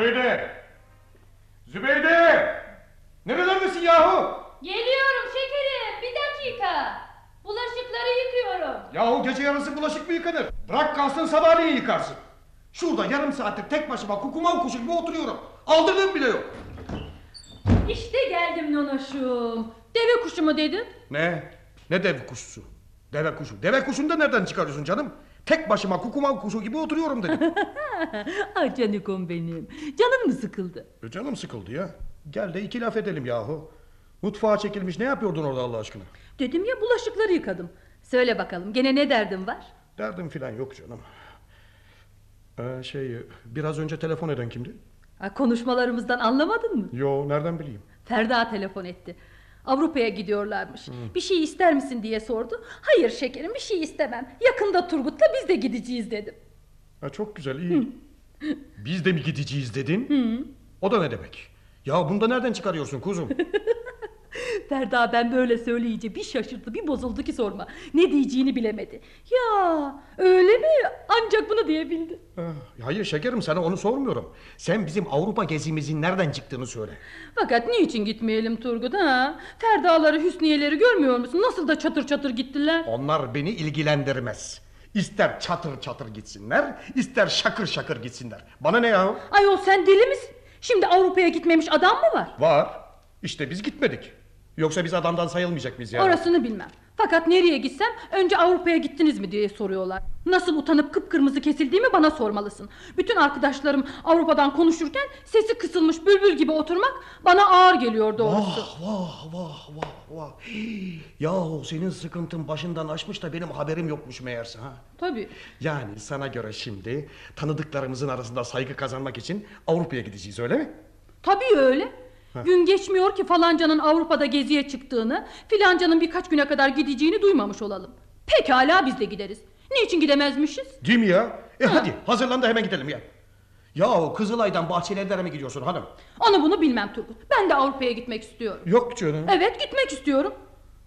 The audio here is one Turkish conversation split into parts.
Zübeyde! Zübeyde! Nerelerdesin yahu? Geliyorum şekerim bir dakika. Bulaşıkları yıkıyorum. Yahu gece yarısı bulaşık mı yıkanır? Bırak kalsın sabahleyin yıkarsın. Şurada yarım saattir tek başıma kukumav kuşu gibi oturuyorum. Aldırdığım bile yok. İşte geldim nonoşum. Deve kuşu mu dedin? Ne? Ne deve kuşusu? Deve kuşu. Deve kuşunu da nereden çıkarıyorsun canım? Tek başıma kukumav kuşu gibi oturuyorum dedim. ah canikom benim. Canın mı sıkıldı? E canım sıkıldı ya. Gel de iki laf edelim yahu. Mutfağa çekilmiş ne yapıyordun orada Allah aşkına? Dedim ya bulaşıkları yıkadım. Söyle bakalım gene ne derdin var? Derdim filan yok canım. Ee, şey biraz önce telefon eden kimdi? Ha, konuşmalarımızdan anlamadın mı? Yo nereden bileyim? Ferda telefon etti. Avrupa'ya gidiyorlarmış. Bir şey ister misin diye sordu. Hayır şekerim bir şey istemem. Yakında Turgut'la biz de gideceğiz dedim. Ha, çok güzel iyi. Biz de mi gideceğiz dedin? O da ne demek? Ya bunu da nereden çıkarıyorsun kuzum? Ferda ben böyle söyleyince bir şaşırdı bir bozuldu ki sorma. Ne diyeceğini bilemedi. Ya öyle mi? Ancak bunu diyebildi. Ah, Hayır şekerim sana onu sormuyorum. Sen bizim Avrupa gezimizin nereden çıktığını söyle. Fakat niçin gitmeyelim Turgut ha? Ferdaları Hüsniyeleri görmüyor musun? Nasıl da çatır çatır gittiler. Onlar beni ilgilendirmez. İster çatır çatır gitsinler, ister şakır şakır gitsinler. Bana ne ya? Ayol sen deli misin? Şimdi Avrupa'ya gitmemiş adam mı var? Var. İşte biz gitmedik. Yoksa biz adamdan sayılmayacak mıyız yani? Orasını bilmem. Fakat nereye gitsem önce Avrupa'ya gittiniz mi diye soruyorlar. Nasıl utanıp kıpkırmızı kesildiğimi bana sormalısın. Bütün arkadaşlarım Avrupa'dan konuşurken sesi kısılmış bülbül gibi oturmak bana ağır geliyor doğrusu. Vah vah vah vah vah. Hii, Yahu senin sıkıntın başından aşmış da benim haberim yokmuş meğerse ha. Tabii. Yani sana göre şimdi tanıdıklarımızın arasında saygı kazanmak için Avrupa'ya gideceğiz öyle mi? Tabii öyle. Gün geçmiyor ki falancanın Avrupa'da geziye çıktığını, filancanın birkaç güne kadar gideceğini duymamış olalım. Pekala biz de gideriz. Niçin gidemezmişiz? Değil mi ya? E hadi hazırlan da hemen gidelim ya. Yahu Kızılay'dan Bahçelievler'e mi gidiyorsun hanım? Onu bunu bilmem Turgut. Ben de Avrupa'ya gitmek istiyorum. Yok canım. Evet gitmek istiyorum.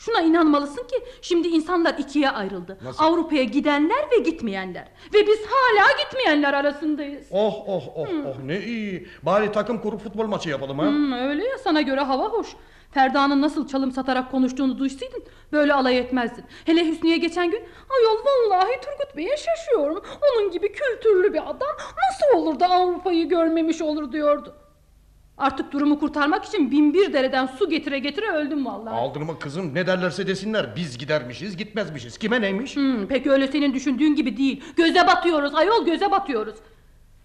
Şuna inanmalısın ki şimdi insanlar ikiye ayrıldı. Avrupa'ya gidenler ve gitmeyenler. Ve biz hala gitmeyenler arasındayız. Oh oh oh oh ne iyi. Bari takım kurup futbol maçı yapalım ha. Hmm, öyle ya sana göre hava hoş. Ferda'nın nasıl çalım satarak konuştuğunu duysaydın böyle alay etmezdin. Hele Hüsnü'ye geçen gün ayol vallahi Turgut Bey'e şaşıyorum. Onun gibi kültürlü bir adam nasıl olur da Avrupa'yı görmemiş olur diyordu. Artık durumu kurtarmak için bin bir dereden su getire getire öldüm vallahi. Aldırma kızım ne derlerse desinler biz gidermişiz gitmezmişiz. Kime neymiş? Hmm, peki öyle senin düşündüğün gibi değil. Göze batıyoruz ayol göze batıyoruz.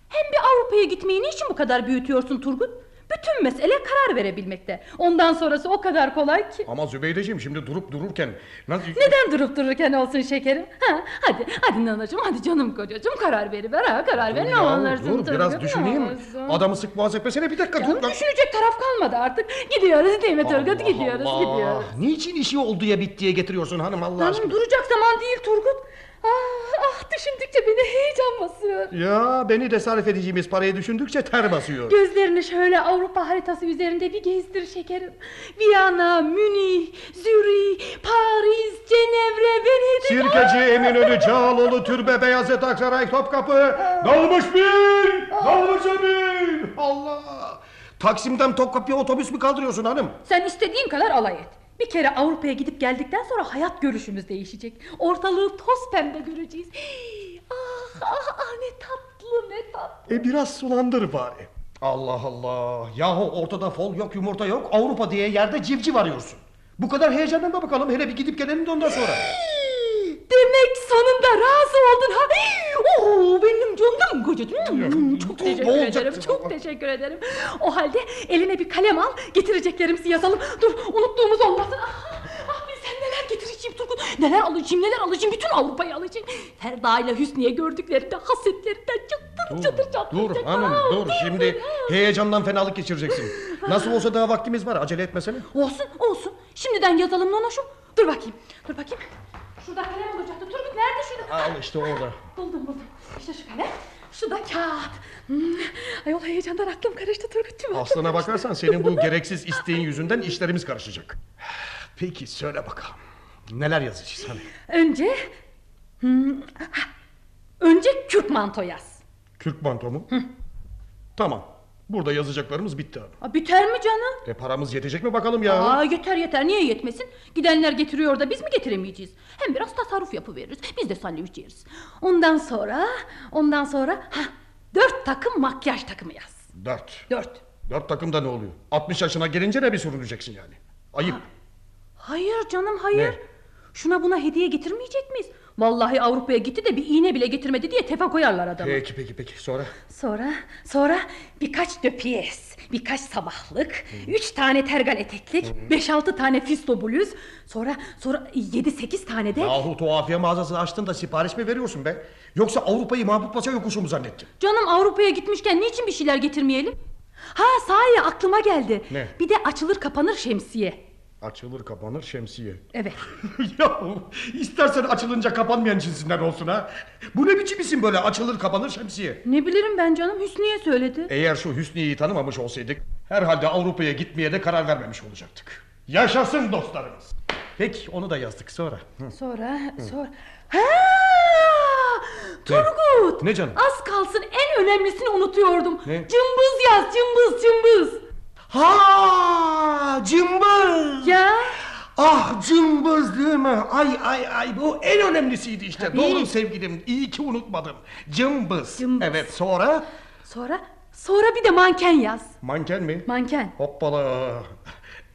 Hem bir Avrupa'ya gitmeyi niçin bu kadar büyütüyorsun Turgut? Bütün mesele karar verebilmekte. Ondan sonrası o kadar kolay ki. Ama Zübeydeciğim şimdi durup dururken nasıl... Neden durup dururken olsun şekerim? Ha, hadi, hadi nanacığım, hadi canım kocacığım karar veriver ha, karar ver ne Ya, olursun. dur biraz ne düşüneyim. olursun. Adamı sık boğaz etmesene bir dakika Canım dur. düşünecek taraf kalmadı artık. Gidiyoruz değil mi Turgut? Gidiyoruz, Allah. gidiyoruz. Niçin işi olduğya bittiye getiriyorsun hanım Allah Canım aşkına? duracak zaman değil Turgut. Ah, ah düşündükçe beni heyecan basıyor. Ya beni de sarf edeceğimiz parayı düşündükçe ter basıyor. Gözlerini şöyle Avrupa haritası üzerinde bir gezdir şekerim. Viyana, Münih, Zürih, Paris, Cenevre, Venedik. Sirkeci, Eminönü, Cağaloğlu, Türbe, Beyazıt, Aksaray, Topkapı. Dalmış bin! Dalmış bin! Allah! Taksim'den Topkapı'ya otobüs mü kaldırıyorsun hanım? Sen istediğin kadar alay et. Bir kere Avrupa'ya gidip geldikten sonra hayat görüşümüz değişecek. Ortalığı toz pembe göreceğiz. Hii, Ah, ah, ah ne tatlı ne tatlı. E biraz sulandır bari. Allah Allah. Yahu ortada fol yok yumurta yok. Avrupa diye yerde civciv arıyorsun. Bu kadar heyecanlanma bakalım. Hele bir gidip gelelim de ondan sonra. Demek sonunda razı oldun ha. Oo, benim canım kocacığım. Çok teşekkür ederim. Çok teşekkür ederim. O halde eline bir kalem al. Getireceklerimizi yazalım. Dur unuttuğumuz olmasın. Ah, ah bilsen neler getireceğim Turgut. Neler alacağım neler alacağım. Bütün Avrupa'yı alacağım. Ferda ile Hüsniye gördüklerinde hasetlerinden çatır Dur, çatır çatır. dur hanım dur. Şimdi heyecandan fenalık geçireceksin. Nasıl olsa daha vaktimiz var. Acele etmesene. Olsun olsun. Şimdiden yazalım Nonoş'um. Dur bakayım. Dur bakayım. Şurada kalem olacaktı. Turgut nerede şurada? Al işte orada. Buldum buldum. İşte şu kalem. Şu da kağıt. Hmm. Ayol heyecandan aklım karıştı Turgut'cum. Aslına bakarsan senin bu gereksiz isteğin yüzünden işlerimiz karışacak. Peki söyle bakalım. Neler yazacağız hani? Önce... Hmm, Önce Kürk manto yaz. Kürk manto mu? Tamam. Burada yazacaklarımız bitti abi. Aa, biter mi canım? E paramız yetecek mi bakalım ya? Aa, yeter yeter niye yetmesin? Gidenler getiriyor da biz mi getiremeyeceğiz? Hem biraz tasarruf yapıveririz. Biz de sandviç yeriz. Ondan sonra, ondan sonra ha dört takım makyaj takımı yaz. Dört. Dört. Dört takımda ne oluyor? 60 yaşına gelince ne bir sürüneceksin yani? Ayıp. Hayır canım hayır. Ne? Şuna buna hediye getirmeyecek miyiz? Vallahi Avrupa'ya gitti de bir iğne bile getirmedi diye tefe koyarlar adamı. Peki peki peki sonra? Sonra, sonra birkaç döpiyes, birkaç sabahlık, üç tane tergal eteklik, beş altı tane fisto bluz, sonra, sonra yedi sekiz tane de... Yahu tuhafiye mağazası açtın da sipariş mi veriyorsun be? Yoksa Avrupa'yı Mahmut Paşa yokuşu mu zannettin? Canım Avrupa'ya gitmişken niçin bir şeyler getirmeyelim? Ha sahi aklıma geldi. Ne? Bir de açılır kapanır şemsiye. Açılır kapanır şemsiye. Evet. ya istersen açılınca kapanmayan cinsinden olsun ha. Bu ne biçim isim böyle açılır kapanır şemsiye? Ne bilirim ben canım Hüsniye söyledi. Eğer şu Hüsniye'yi tanımamış olsaydık herhalde Avrupa'ya gitmeye de karar vermemiş olacaktık. Yaşasın dostlarımız. Peki onu da yazdık sonra. Sonra, sonra... Ha! Turgut! Ne canım? Az kalsın en önemlisini unutuyordum. Ne? Cımbız yaz, cımbız, cımbız. Ha cımbız. Ya? Ah cımbız değil mi? Ay ay ay bu en önemlisiydi işte. Tabii. Doğru sevgilim. İyi ki unutmadım. Cımbız. Cımbız. Evet sonra? Sonra, sonra bir de manken yaz. Manken mi? Manken. Hoppala.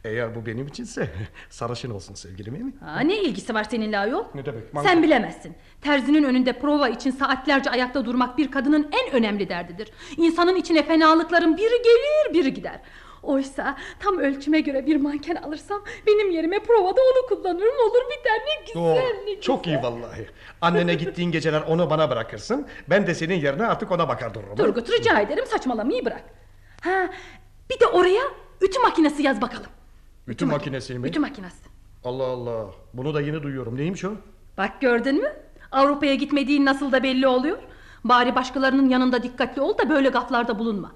Eğer bu benim içinse sarışın olsun sevgilim iyi mi? Aa, ne ilgisi var seninle ayol? Ne demek? Manken. Sen bilemezsin. Terzinin önünde prova için saatlerce ayakta durmak bir kadının en önemli derdidir. İnsanın içine fenalıkların biri gelir biri gider. Oysa tam ölçüme göre bir manken alırsam benim yerime provada onu kullanırım olur biter ne güzel Doğru. ne güzel. Çok iyi vallahi. Annene gittiğin geceler onu bana bırakırsın. Ben de senin yerine artık ona bakar dururum. Turgut rica ederim saçmalamayı bırak. Ha, bir de oraya ütü makinesi yaz bakalım. Ütü makinesi mi? Ütü makinesi. Allah Allah. Bunu da yeni duyuyorum. Neymiş o? Bak gördün mü? Avrupa'ya gitmediğin nasıl da belli oluyor. Bari başkalarının yanında dikkatli ol da böyle gaflarda bulunma.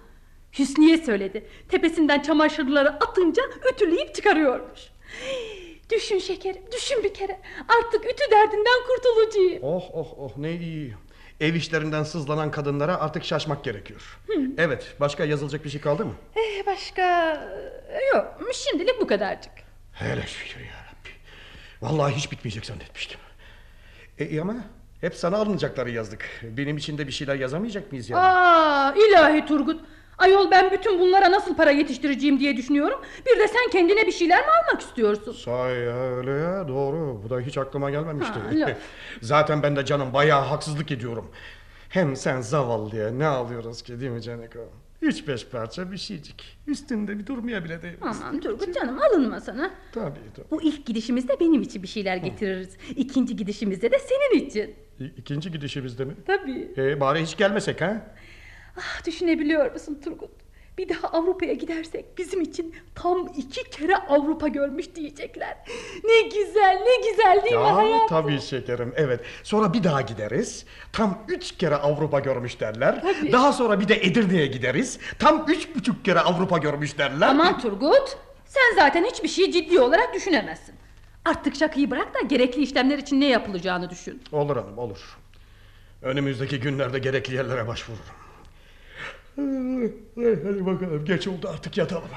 Hüsniye söyledi. Tepesinden çamaşırları atınca ütüleyip çıkarıyormuş. Düşün şekerim, düşün bir kere. Artık ütü derdinden kurtulacağım. Oh oh oh ne iyi. Ev işlerinden sızlanan kadınlara artık şaşmak gerekiyor. Evet, başka yazılacak bir şey kaldı mı? Eh başka... Yok, şimdilik bu kadarcık. Hele şükür ya Rabbi. Vallahi hiç bitmeyecek zannetmiştim. E iyi ama hep sana alınacakları yazdık. Benim için de bir şeyler yazamayacak mıyız yani? Aa, ilahi Turgut. Ayol ben bütün bunlara nasıl para yetiştireceğim diye düşünüyorum. Bir de sen kendine bir şeyler mi almak istiyorsun? Sahi ya öyle ya doğru. Bu da hiç aklıma gelmemişti. Ha. Zaten ben de canım bayağı haksızlık ediyorum. Hem sen zavallıya ne alıyoruz ki değil mi Caniko? Üç beş parça bir şeycik. Üstünde bir durmaya bile değmez. Aman Turgut canım alınma sana. Tabii tabii. Bu ilk gidişimizde benim için bir şeyler getiririz. İkinci gidişimizde de senin için. İ- İkinci gidişimizde mi? Tabii. E, bari hiç gelmesek ha? Ah, düşünebiliyor musun Turgut? Bir daha Avrupa'ya gidersek bizim için tam iki kere Avrupa görmüş diyecekler. Ne güzel ne güzel değil mi Ya hayatım? tabii şekerim evet. Sonra bir daha gideriz. Tam üç kere Avrupa görmüş derler. Tabii. Daha sonra bir de Edirne'ye gideriz. Tam üç buçuk kere Avrupa görmüş derler. Aman Turgut sen zaten hiçbir şeyi ciddi olarak düşünemezsin. Artık şakayı bırak da gerekli işlemler için ne yapılacağını düşün. Olur hanım olur. Önümüzdeki günlerde gerekli yerlere başvururum. Hadi bakalım geç oldu artık yatalım.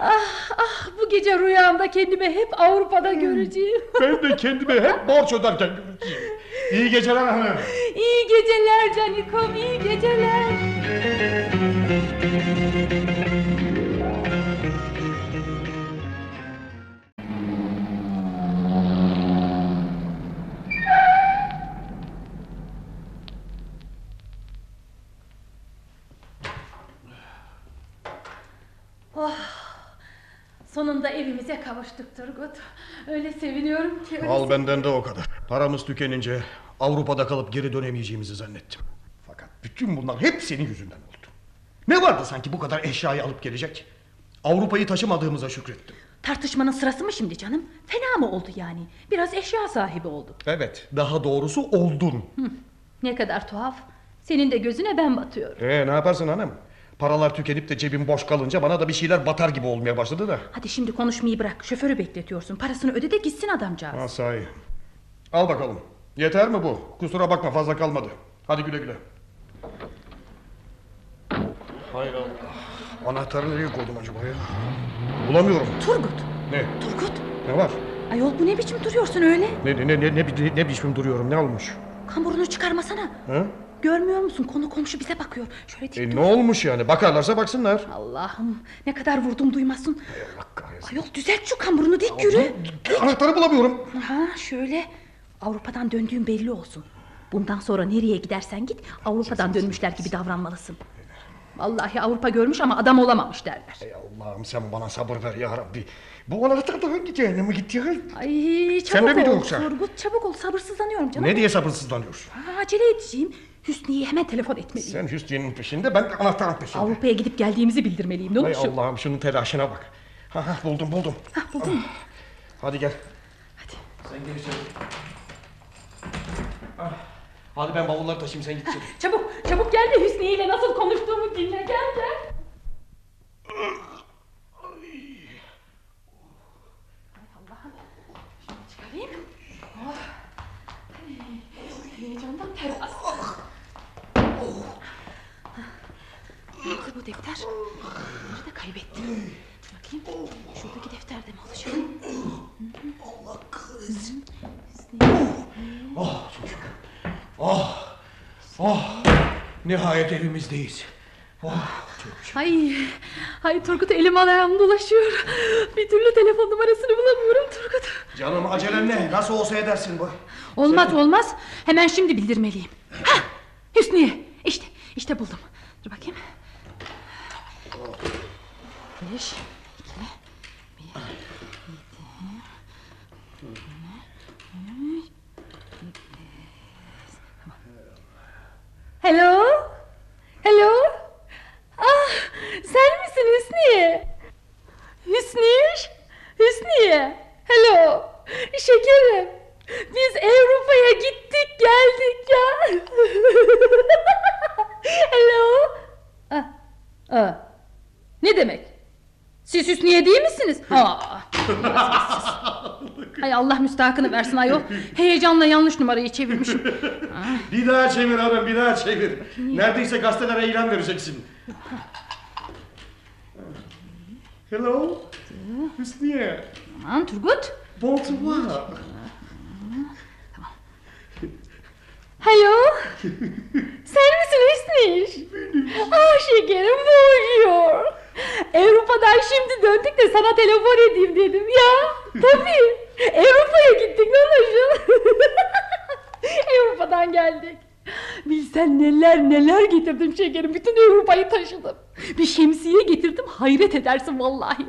Ah ah bu gece rüyamda kendimi hep Avrupa'da göreceğim. Ben de kendime hep borç öderken göreceğim. İyi geceler hanım. iyi geceler Canikom iyi geceler. Sonunda evimize kavuştuk Turgut. Öyle seviniyorum ki. öyle Al benden de o kadar. Paramız tükenince Avrupa'da kalıp geri dönemeyeceğimizi zannettim. Fakat bütün bunlar hep senin yüzünden oldu. Ne vardı sanki bu kadar eşyayı alıp gelecek? Avrupa'yı taşımadığımıza şükrettim. Tartışmanın sırası mı şimdi canım? Fena mı oldu yani? Biraz eşya sahibi olduk. Evet, daha doğrusu oldun. Hı, ne kadar tuhaf. Senin de gözüne ben batıyorum. Ee, ne yaparsın hanım? Paralar tükenip de cebim boş kalınca bana da bir şeyler batar gibi olmaya başladı da. Hadi şimdi konuşmayı bırak. Şoförü bekletiyorsun. Parasını öde de gitsin adamcağız. Ha sahi. Al bakalım. Yeter mi bu? Kusura bakma fazla kalmadı. Hadi güle güle. Hay Allah. Anahtarı nereye koydum acaba ya? Bulamıyorum. Turgut. Ne? Turgut. Ne var? Ayol bu ne biçim duruyorsun öyle? Ne ne ne ne ne, ne biçim duruyorum? Ne olmuş? Kamburunu çıkarmasana. Ha? Görmüyor musun? Konu komşu bize bakıyor. Şöyle dik E, dur. ne olmuş yani? Bakarlarsa baksınlar. Allah'ım ne kadar vurdum duymasın. Allah kahretsin. Ayol düzelt şu kamburunu dik yürü. Anahtarı bulamıyorum. Ha şöyle Avrupa'dan döndüğün belli olsun. Bundan sonra nereye gidersen git Avrupa'dan dönmüşler gibi davranmalısın. Vallahi Avrupa görmüş ama adam olamamış derler. Ey Allah'ım sen bana sabır ver ya Rabbi. Bu anahtar da hangi cehenneme gitti ya? Ay çabuk Sen de ol yoksa? Turgut çabuk ol sabırsızlanıyorum canım. Ne diye sabırsızlanıyorsun? Ha, acele edeceğim. Hüsnü'ye hemen telefon etmeliyim. Sen Hüsnü'nün peşinde ben de anahtarın peşinde. Avrupa'ya gidip geldiğimizi bildirmeliyim. Ne olur şu. Allah'ım şunun telaşına bak. Ha, ha, buldum buldum. Ha, buldun mu? Hadi gel. Hadi. Sen gel içeri. Ah, Hadi ben bavulları taşıyayım sen git içeri. Çabuk çabuk gel de Hüsnü ile nasıl konuştuğumu dinle gel gel. Ay Allah'ım. Şunu çıkarayım. Oh. Ay, Heyecandan ter bu defter? Bunları da kaybettim. Bakayım. Şuradaki defterde mi olacak? Allah kahretsin. Çok şükür. Oh. Oh. Nihayet evimizdeyiz. Şükür. Ay, ay Turgut elim ayağım dolaşıyor. Bir türlü telefon numarasını bulamıyorum Turgut. Canım acelen ne? Nasıl olsa edersin bu. Olmaz olmaz. Hemen şimdi bildirmeliyim. Hah, Hüsniye. İşte, işte buldum. Dur bakayım. Beş, iki, bir, yedi. Hello? Hello? Ah, sen misin Hüsniye? Hüsniye? Hüsniye? Hello? Şekerim. Biz Avrupa'ya gittik geldik ya. Hello? Ah, ah. Hüsniye değil misiniz? Aa. Hay Allah müstahakını versin ayol. Heyecanla yanlış numarayı çevirmişim. Bir daha çevir hanım bir daha çevir. Neredeyse gazetelere ilan vereceksin. Hello. Hüsniye. Aman Turgut. Bonsoir. Hello? Sen misin Hüsniye? Ah şekerim doğuyor. Avrupa'dan şimdi döndük de sana telefon edeyim dedim ya. Tabii. Avrupa'ya gittik ne olacak? Avrupa'dan geldik. Bilsen neler neler getirdim şekerim. Bütün Avrupa'yı taşıdım. Bir şemsiye getirdim hayret edersin vallahi.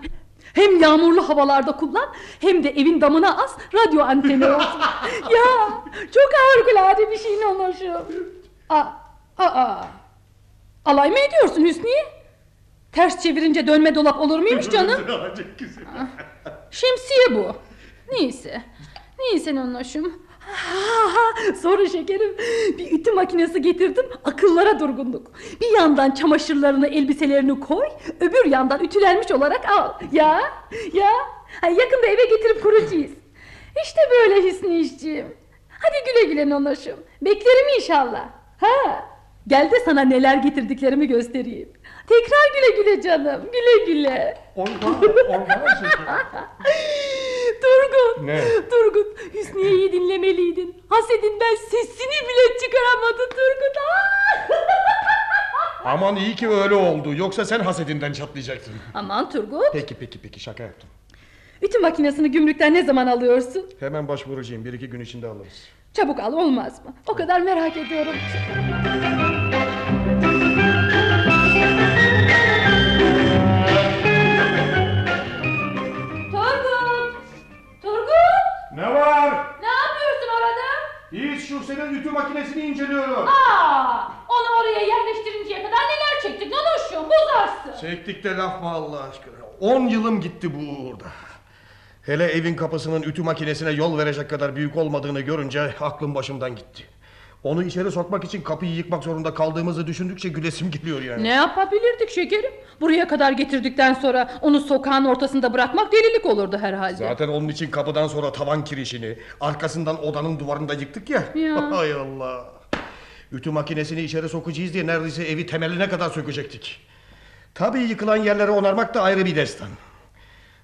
Hem yağmurlu havalarda kullan hem de evin damına as radyo anteni olsun. ya çok harikulade bir şeyin oluşum. Aa, aa. Alay mı ediyorsun Hüsniye? Ters çevirince dönme dolap olur muymuş canım? Güzel. Şemsiye bu. Neyse. Neyse nonnoşum. Sonra şekerim bir ütü makinesi getirdim akıllara durgunluk. Bir yandan çamaşırlarını elbiselerini koy öbür yandan ütülenmiş olarak al. Ya ya ha, yakında eve getirip kuracağız. İşte böyle Hüsnü işciğim. Hadi güle güle nonnoşum. Beklerim inşallah. Ha gel de sana neler getirdiklerimi göstereyim. Tekrar güle güle canım güle güle. Olmaz, olmaz. Turgut. Ne? Turgut Hüsniye'yi dinlemeliydin. Hasedinden sesini bile çıkaramadı Turgut. Aman iyi ki öyle oldu. Yoksa sen hasedinden çatlayacaktın. Aman Turgut. Peki peki peki şaka yaptım. Ütü makinesini gümrükten ne zaman alıyorsun? Hemen başvuracağım. Bir iki gün içinde alırız. Çabuk al olmaz mı? O kadar merak ediyorum. Ne var? Ne yapıyorsun orada? Hiç şu senin ütü makinesini inceliyorum. Aa, onu oraya yerleştirinceye kadar neler çektik Nanoş'um bozarsın. Çektik de laf mı Allah aşkına? 10 yılım gitti bu uğurda. Hele evin kapısının ütü makinesine yol verecek kadar büyük olmadığını görünce aklım başımdan gitti. Onu içeri sokmak için kapıyı yıkmak zorunda kaldığımızı düşündükçe gülesim geliyor yani. Ne yapabilirdik şekerim? Buraya kadar getirdikten sonra onu sokağın ortasında bırakmak delilik olurdu herhalde. Zaten onun için kapıdan sonra tavan kirişini, arkasından odanın duvarını da yıktık ya. Ya. Hay Allah. Ütü makinesini içeri sokacağız diye neredeyse evi temeline kadar sökecektik. Tabii yıkılan yerleri onarmak da ayrı bir destan.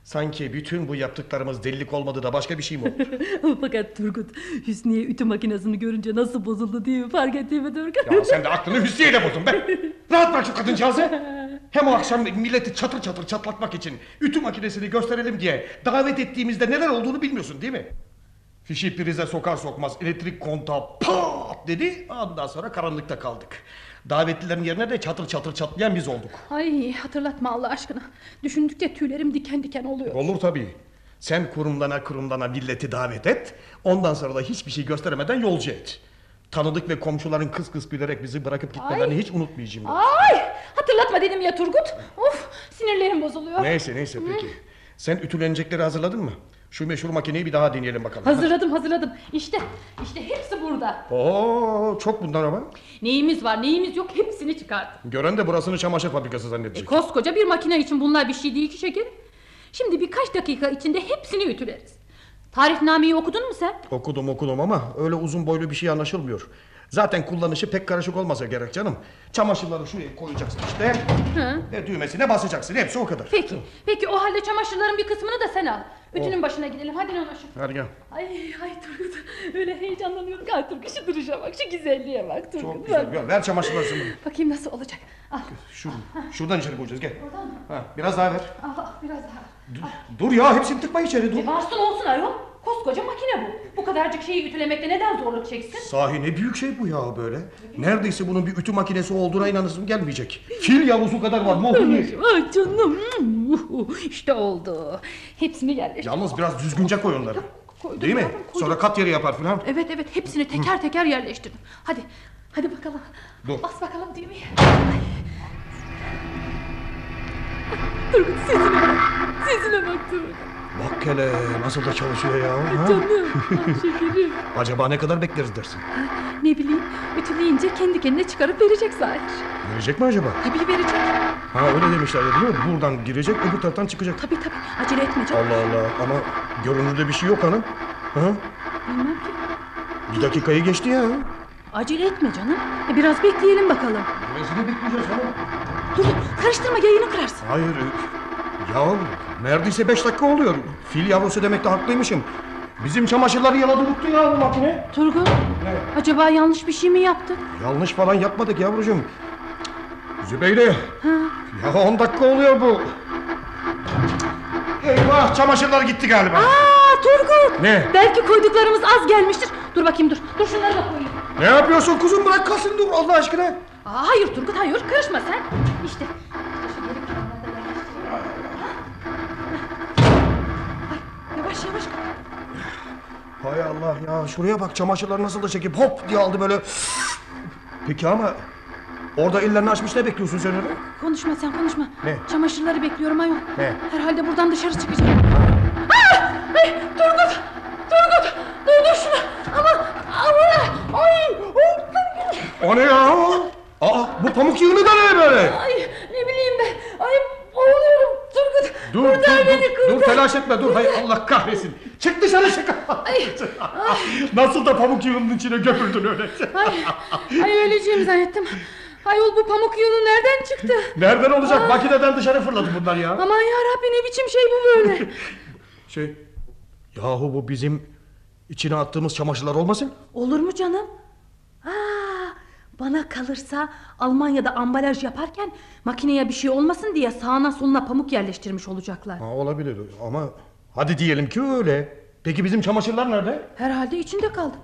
Sanki bütün bu yaptıklarımız delilik olmadı da başka bir şey mi oldu? Fakat Turgut Hüsniye ütü makinesini görünce nasıl bozuldu diye fark ettin mi Turgut? ya sen de aklını Hüsniye'yle bozdun be. Rahat bırak şu kadıncağızı. Hem o akşam milleti çatır çatır çatlatmak için ütü makinesini gösterelim diye davet ettiğimizde neler olduğunu bilmiyorsun değil mi? Fişi prize sokar sokmaz elektrik kontağı pat dedi. Ondan sonra karanlıkta kaldık. Davetlilerin yerine de çatır çatır çatlayan biz olduk. Ay hatırlatma Allah aşkına. Düşündükçe tüylerim diken diken oluyor. Olur tabii. Sen kurumlana kurumlana milleti davet et. Ondan sonra da hiçbir şey gösteremeden yolcu et. Tanıdık ve komşuların kıs kıs gülerek bizi bırakıp gitmelerini Ay. hiç unutmayacağım. ben. Ay hatırlatma dedim ya Turgut. Of sinirlerim bozuluyor. Neyse neyse peki. Sen ütülenecekleri hazırladın mı? Şu meşhur makineyi bir daha deneyelim bakalım. Hazırladım hazırladım. İşte işte hepsi burada. Oo çok bundan ama. Neyimiz var neyimiz yok hepsini çıkardım. Gören de burasını çamaşır fabrikası E, zannedecek. koskoca bir makine için bunlar bir şey değil ki şekerim. Şimdi birkaç dakika içinde hepsini ütüleriz. Tarifnameyi okudun mu sen? Okudum okudum ama öyle uzun boylu bir şey anlaşılmıyor. Zaten kullanışı pek karışık olmasa gerek canım. Çamaşırları şuraya koyacaksın işte. Hı. Ve düğmesine basacaksın. Hepsi o kadar. Peki. Peki o halde çamaşırların bir kısmını da sen al. Ütünün başına gidelim. Hadi Nanoş'um. Hadi gel. Ay ay Turgut. Öyle heyecanlanıyorum ki. Ay Turgut şu duruşa bak. Şu güzelliğe bak Turgut. Çok güzel. Gel, ver çamaşırları şimdi. Bakayım nasıl olacak. Al. Şu, şuradan içeri koyacağız gel. Oradan mı? Ha, biraz daha ver. Al, al biraz daha. Dur, dur ya hepsini tıkma içeri dur. E varsın olsun ayol. Koskoca makine bu. Bu kadarcık şeyi ütülemekte neden zorluk çeksin? Sahi ne büyük şey bu ya böyle. Neredeyse bunun bir ütü makinesi olduğuna inanasım gelmeyecek. Fil yavrusu kadar var muhtemelen. Ay canım. İşte oldu. Hepsini yerleştir. Yalnız biraz düzgünce koy onları. Koydum Değil mi? koydum. Sonra kat yeri yapar filan. Evet evet hepsini teker teker yerleştirdim. Hadi. Hadi bakalım. Dur. Bas bakalım düğmeye. Ay. Turgut sesine bak. Sesine bak Turgut. Bak hele nasıl da çalışıyor ya. ha? Canım. şekerim. Acaba ne kadar bekleriz dersin? Ne bileyim ütüleyince kendi kendine çıkarıp verecek zahir. Verecek mi acaba? Tabii verecek. Ha öyle demişler ya, değil mi? Buradan girecek öbür taraftan çıkacak. Tabii tabii acele etme canım. Allah Allah ama görünürde bir şey yok hanım. Ha? Bilmem ki. Bir dakikayı geçti ya. Acele etme canım. E, biraz bekleyelim bakalım. Nesini bekleyeceğiz hanım? Dur karıştırma yayını kırarsın. Hayır. Ya neredeyse beş dakika oluyor. Fil yavrusu demekte haklıymışım. Bizim çamaşırları yaladı yuttu ya bu makine. Turgut Ne? acaba yanlış bir şey mi yaptık? Yanlış falan yapmadık yavrucuğum. Zübeyde. Ya on dakika oluyor bu. Eyvah çamaşırlar gitti galiba. Aa Turgut. Ne? Belki koyduklarımız az gelmiştir. Dur bakayım dur. Dur şunları da koyayım. Ne yapıyorsun kuzum bırak kalsın dur Allah aşkına. Aa, hayır Turgut hayır karışma sen. İşte. Yavaş yavaş. Hay Allah ya şuraya bak çamaşırlar nasıl da çekip hop diye aldı böyle. Peki ama orada ellerini açmış ne bekliyorsun sen öyle? Konuşma sen konuşma. Ne? Çamaşırları bekliyorum ayol. Ne? Herhalde buradan dışarı çıkacağım. Aa! Ay, Turgut! Turgut! Dur dur şunu! Ama! Ama! Ay! Ay! O ne ya? Aa bu pamuk yığını da ne böyle? Ay ne bileyim ben. Ay boğuluyorum Turgut. Dur kurtar dur beni dur, kurtar. dur telaş etme dur hay Allah kahretsin. Çık dışarı çık. Ay, Nasıl da pamuk yığının içine gömüldün öyle. ay, ay öleceğim zannettim. Ayol bu pamuk yığını nereden çıktı? Nereden olacak? Makineden dışarı fırladı bunlar ya. Aman ya Rabbi ne biçim şey bu böyle? Şey, yahu bu bizim içine attığımız çamaşırlar olmasın? Olur mu canım? Aa, bana kalırsa Almanya'da ambalaj yaparken makineye bir şey olmasın diye sağına soluna pamuk yerleştirmiş olacaklar. Ha, olabilir ama hadi diyelim ki öyle. Peki bizim çamaşırlar nerede? Herhalde içinde kaldı.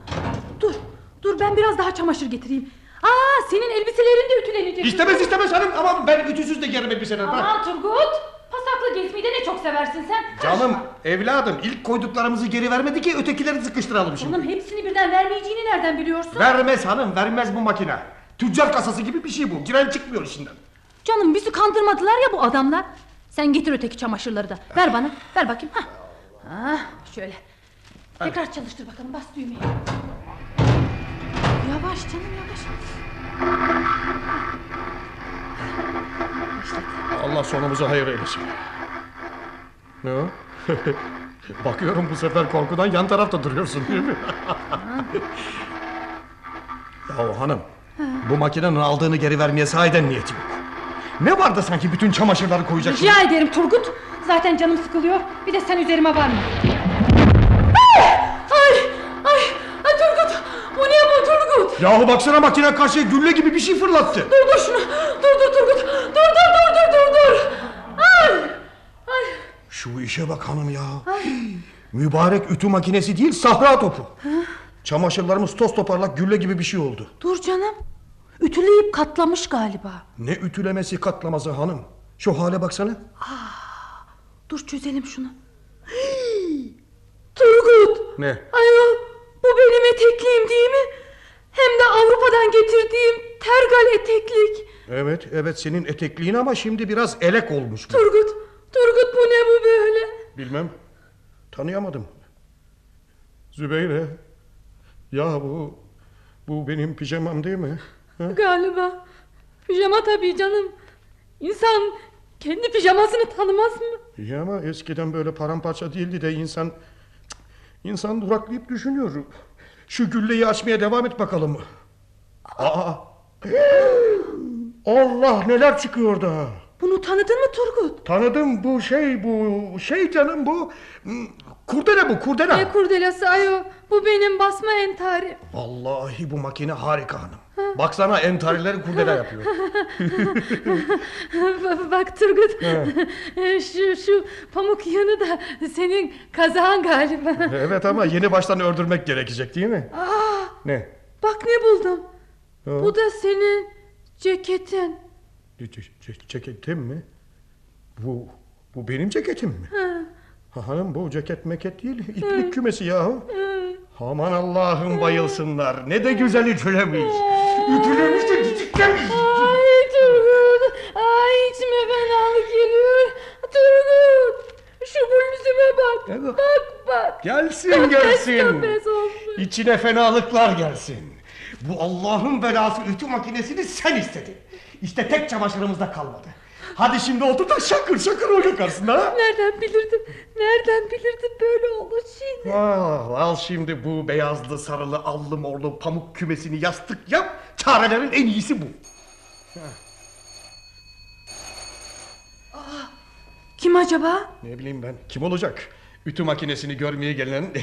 Dur, dur ben biraz daha çamaşır getireyim. Aa, senin elbiselerin de ütülenecek. İstemez istemez hanım ama ben ütüsüz de giyerim elbiseleri. bırak. Aman Turgut, gezmeyi de ne çok seversin sen. Canım evladım ilk koyduklarımızı geri vermedi ki ötekileri sıkıştıralım şimdi. Canım hepsini birden vermeyeceğini nereden biliyorsun? Vermez hanım vermez bu makine. Tüccar kasası gibi bir şey bu. Giren çıkmıyor işinden. Canım bizi kandırmadılar ya bu adamlar. Sen getir öteki çamaşırları da. Ver bana. Ver bakayım. Ha. Ha, şöyle. Tekrar çalıştır bakalım. Bas düğmeyi. Yavaş canım yavaş. Allah sonumuzu hayır eylesin. Ne o? Bakıyorum bu sefer korkudan yan tarafta duruyorsun değil mi? ya hanım bu makinenin aldığını geri vermeye sahiden niyetim yok. Ne vardı sanki bütün çamaşırları koyacaksın? Rica ederim Turgut. Zaten canım sıkılıyor. Bir de sen üzerime varma. Ay! Ay! Ay! Ay Turgut! Bu ne bu Turgut? Yahu baksana makine karşıya gülle gibi bir şey fırlattı. Dur dur şunu. Dur dur Turgut. Dur dur dur dur dur dur. Ay! Ay! Şu işe bak hanım ya. Mübarek ütü makinesi değil sahra topu. Çamaşırlarımız toz toparlak gülle gibi bir şey oldu. Dur canım. Ütüleyip katlamış galiba. Ne ütülemesi katlaması hanım. Şu hale baksana. Dur çözelim şunu. Hii! Turgut! Ne? Ayol bu benim etekliğim değil mi? Hem de Avrupa'dan getirdiğim tergal eteklik. Evet evet senin etekliğin ama şimdi biraz elek olmuş bu. Turgut, Turgut bu ne bu böyle? Bilmem. Tanıyamadım. Zübeyre. Ya bu bu benim pijamam değil mi? Ha? Galiba. Pijama tabii canım. İnsan kendi pijamasını tanımaz mı? İyi ama eskiden böyle paramparça değildi de insan insan duraklayıp düşünüyor. Şu gülleyi açmaya devam et bakalım. Aa! Allah neler çıkıyor da. Bunu tanıdın mı Turgut? Tanıdım bu şey bu şey canım bu Hmm, kurdele bu kurdele. Ne kurdelası ayo? Bu benim basma entarim. Vallahi bu makine harika hanım. Baksana entarileri kurdele yapıyor. Ba- Bak Turgut. şu şu pamuk yanı da senin kazağın galiba. evet ama yeni baştan ördürmek gerekecek değil mi? Aa, Ne? bak ne buldum. Ha? Bu da senin ceketin. Ce- ce- ce- Ceketim mi? Bu bu benim ceketim mi? Ha. Ha, hanım bu ceket meket değil. İplik kümesi yahu. Aman Allah'ım bayılsınlar. Ne de güzel ütülemiş. Ütülemiş de ciciklemiş. Ay Turgut. Ay içime fenalık geliyor. Turgut. Şu bluzuma bak. Evet. Bak bak. Gelsin gelsin. İçine fenalıklar gelsin. Bu Allah'ın belası ütü makinesini sen istedin. İşte tek çamaşırımızda kalmadı. Hadi şimdi otur da şakır şakır oyna karşısında. ha? Nereden bilirdim? Nereden bilirdim böyle olacağını? Ah, al şimdi bu beyazlı, sarılı, allı, morlu pamuk kümesini yastık yap. Çarelerin en iyisi bu. Kim acaba? Ne bileyim ben, kim olacak? Ütü makinesini görmeye gelen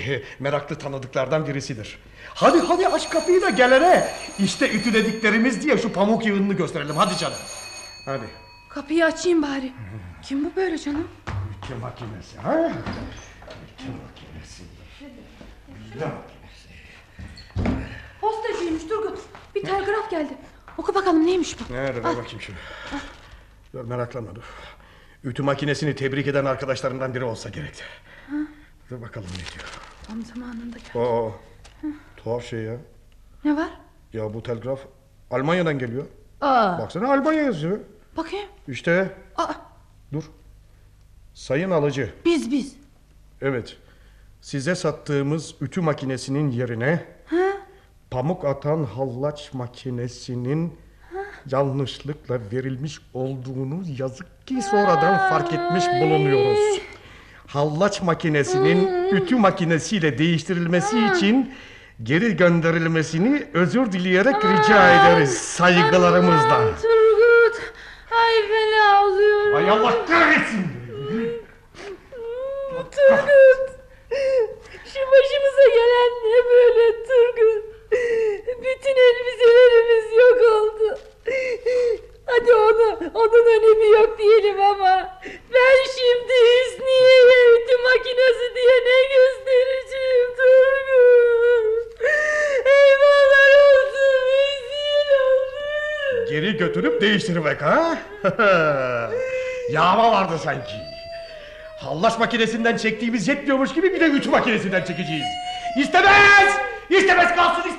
meraklı tanıdıklardan birisidir. Hadi hadi aç kapıyı da gelene. İşte ütülediklerimiz diye şu pamuk yığınını gösterelim. Hadi canım. Hadi. Kapıyı açayım bari. Kim bu böyle canım? Ütü makinesi ha? Ütü makinesi. Ütü makinesi. Postacıymış Turgut. Bir telgraf geldi. Oku bakalım neymiş bu? Nerede ver bakayım şunu. Meraklanma dur. Ütü makinesini tebrik eden arkadaşlarımdan biri olsa gerekti. Dur bakalım ne diyor. Tam zamanında geldi. Aa, tuhaf şey ya. Ne var? Ya bu telgraf Almanya'dan geliyor. Aa, Baksana Almanya yazıyor. bakayım. İşte Aa, dur. Sayın alıcı. biz biz. Evet. Size sattığımız ütü makinesinin yerine Ha? pamuk atan hallaç makinesinin yanlışlıkla verilmiş olduğunu yazık ki sonradan fark etmiş bulunuyoruz. Hallaç makinesinin ütü makinesiyle değiştirilmesi için geri gönderilmesini özür dileyerek rica ederiz saygılarımızla. Turgut. Ay fena oluyorum. Ay Allah kahretsin. Turgut. Şu başımıza gelen ne böyle Turgut? Bütün elbiselerimiz yok oldu. Hadi onu, onun önemi yok diyelim ama ben şimdi Hüsniye'ye ütü makinesi diye ne göstereceğim Turgut? Eyvallah olsun rezil oldum. Geri değiştirmek ha? Yağma vardı sanki. Hallaç makinesinden çektiğimiz yetmiyormuş gibi bir de ütü makinesinden çekeceğiz. İstemez! İstemez kalsın!